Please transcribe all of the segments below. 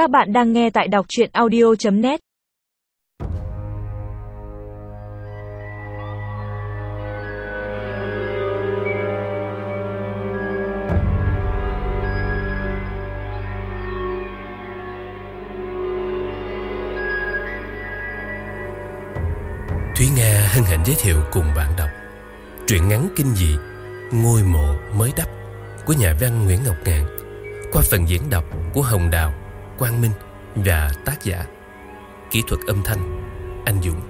Các bạn đang nghe tại đọc chuyện audio.net Thúy Nga hân hạnh giới thiệu cùng bạn đọc Truyện ngắn kinh dị Ngôi mộ mới đắp của nhà văn Nguyễn Ngọc Ngạn qua phần diễn đọc của Hồng Đào, Quang Minh và tác giả. Kỹ thuật âm thanh Anh Dũng.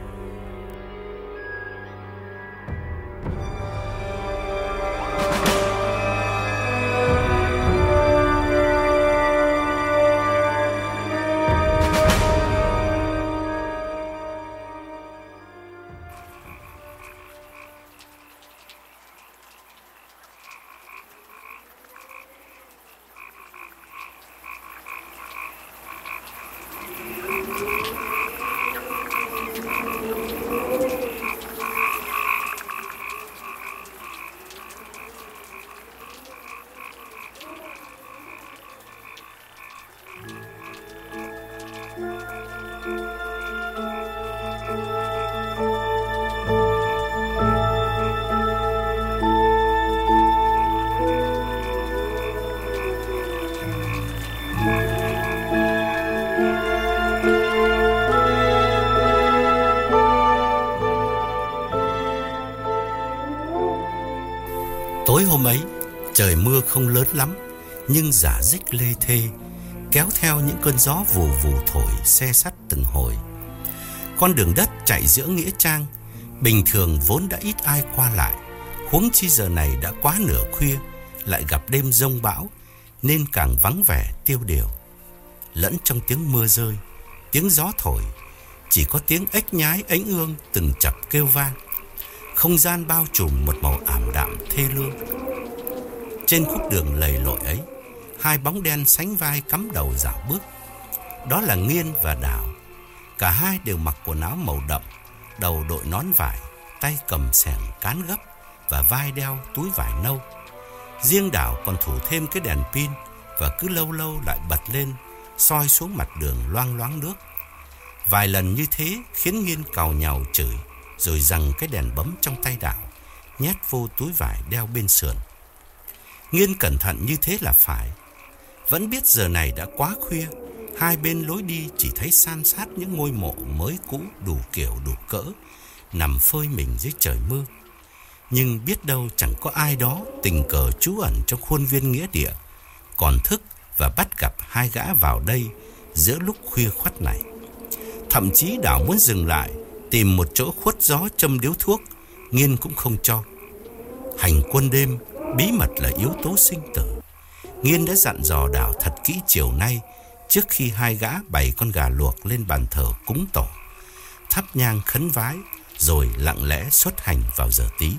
Tối hôm ấy, trời mưa không lớn lắm, nhưng giả dích lê thê, kéo theo những cơn gió vù vù thổi xe sắt từng hồi. Con đường đất chạy giữa Nghĩa Trang, bình thường vốn đã ít ai qua lại, huống chi giờ này đã quá nửa khuya, lại gặp đêm rông bão, nên càng vắng vẻ tiêu điều. Lẫn trong tiếng mưa rơi, tiếng gió thổi, chỉ có tiếng ếch nhái ánh ương từng chập kêu vang. Không gian bao trùm một màu ảm đạm thê lương. Trên khúc đường lầy lội ấy, hai bóng đen sánh vai cắm đầu dạo bước. Đó là Nghiên và Đào. Cả hai đều mặc quần áo màu đậm, đầu đội nón vải, tay cầm sẻng cán gấp và vai đeo túi vải nâu. Riêng Đào còn thủ thêm cái đèn pin và cứ lâu lâu lại bật lên, soi xuống mặt đường loang loáng nước. Vài lần như thế khiến Nghiên cào nhào chửi rồi rằng cái đèn bấm trong tay Đào, nhét vô túi vải đeo bên sườn. Nghiên cẩn thận như thế là phải. Vẫn biết giờ này đã quá khuya, hai bên lối đi chỉ thấy san sát những ngôi mộ mới cũ đủ kiểu đủ cỡ, nằm phơi mình dưới trời mưa. Nhưng biết đâu chẳng có ai đó tình cờ trú ẩn trong khuôn viên nghĩa địa, còn thức và bắt gặp hai gã vào đây giữa lúc khuya khoắt này. Thậm chí Đảo muốn dừng lại tìm một chỗ khuất gió châm điếu thuốc, Nghiên cũng không cho. Hành quân đêm, bí mật là yếu tố sinh tử. Nghiên đã dặn dò đảo thật kỹ chiều nay, trước khi hai gã bày con gà luộc lên bàn thờ cúng tổ. Thắp nhang khấn vái, rồi lặng lẽ xuất hành vào giờ tí.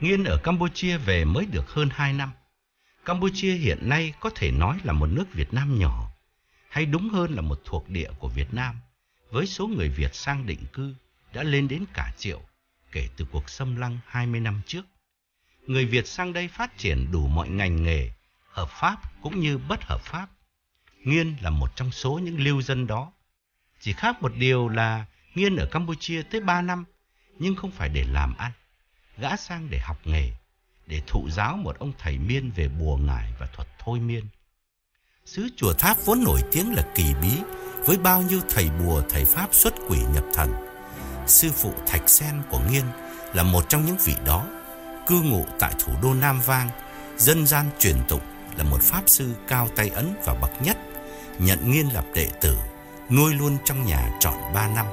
Nghiên ở Campuchia về mới được hơn 2 năm. Campuchia hiện nay có thể nói là một nước Việt Nam nhỏ, hay đúng hơn là một thuộc địa của Việt Nam, với số người Việt sang định cư đã lên đến cả triệu kể từ cuộc xâm lăng 20 năm trước. Người Việt sang đây phát triển đủ mọi ngành nghề, hợp pháp cũng như bất hợp pháp. Nghiên là một trong số những lưu dân đó. Chỉ khác một điều là Nghiên ở Campuchia tới 3 năm, nhưng không phải để làm ăn gã sang để học nghề, để thụ giáo một ông thầy miên về bùa ngải và thuật thôi miên. Sứ chùa Tháp vốn nổi tiếng là kỳ bí, với bao nhiêu thầy bùa thầy Pháp xuất quỷ nhập thần. Sư phụ Thạch Sen của Nghiên là một trong những vị đó, cư ngụ tại thủ đô Nam Vang, dân gian truyền tụng là một Pháp sư cao tay ấn và bậc nhất, nhận Nghiên lập đệ tử, nuôi luôn trong nhà trọn ba năm.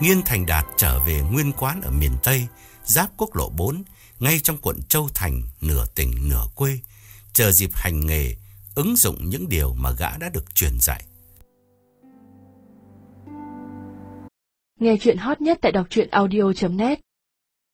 Nghiên thành đạt trở về nguyên quán ở miền Tây, giáp quốc lộ 4, ngay trong quận Châu Thành, nửa tỉnh nửa quê, chờ dịp hành nghề, ứng dụng những điều mà gã đã được truyền dạy. Nghe truyện hot nhất tại đọc truyện audio.net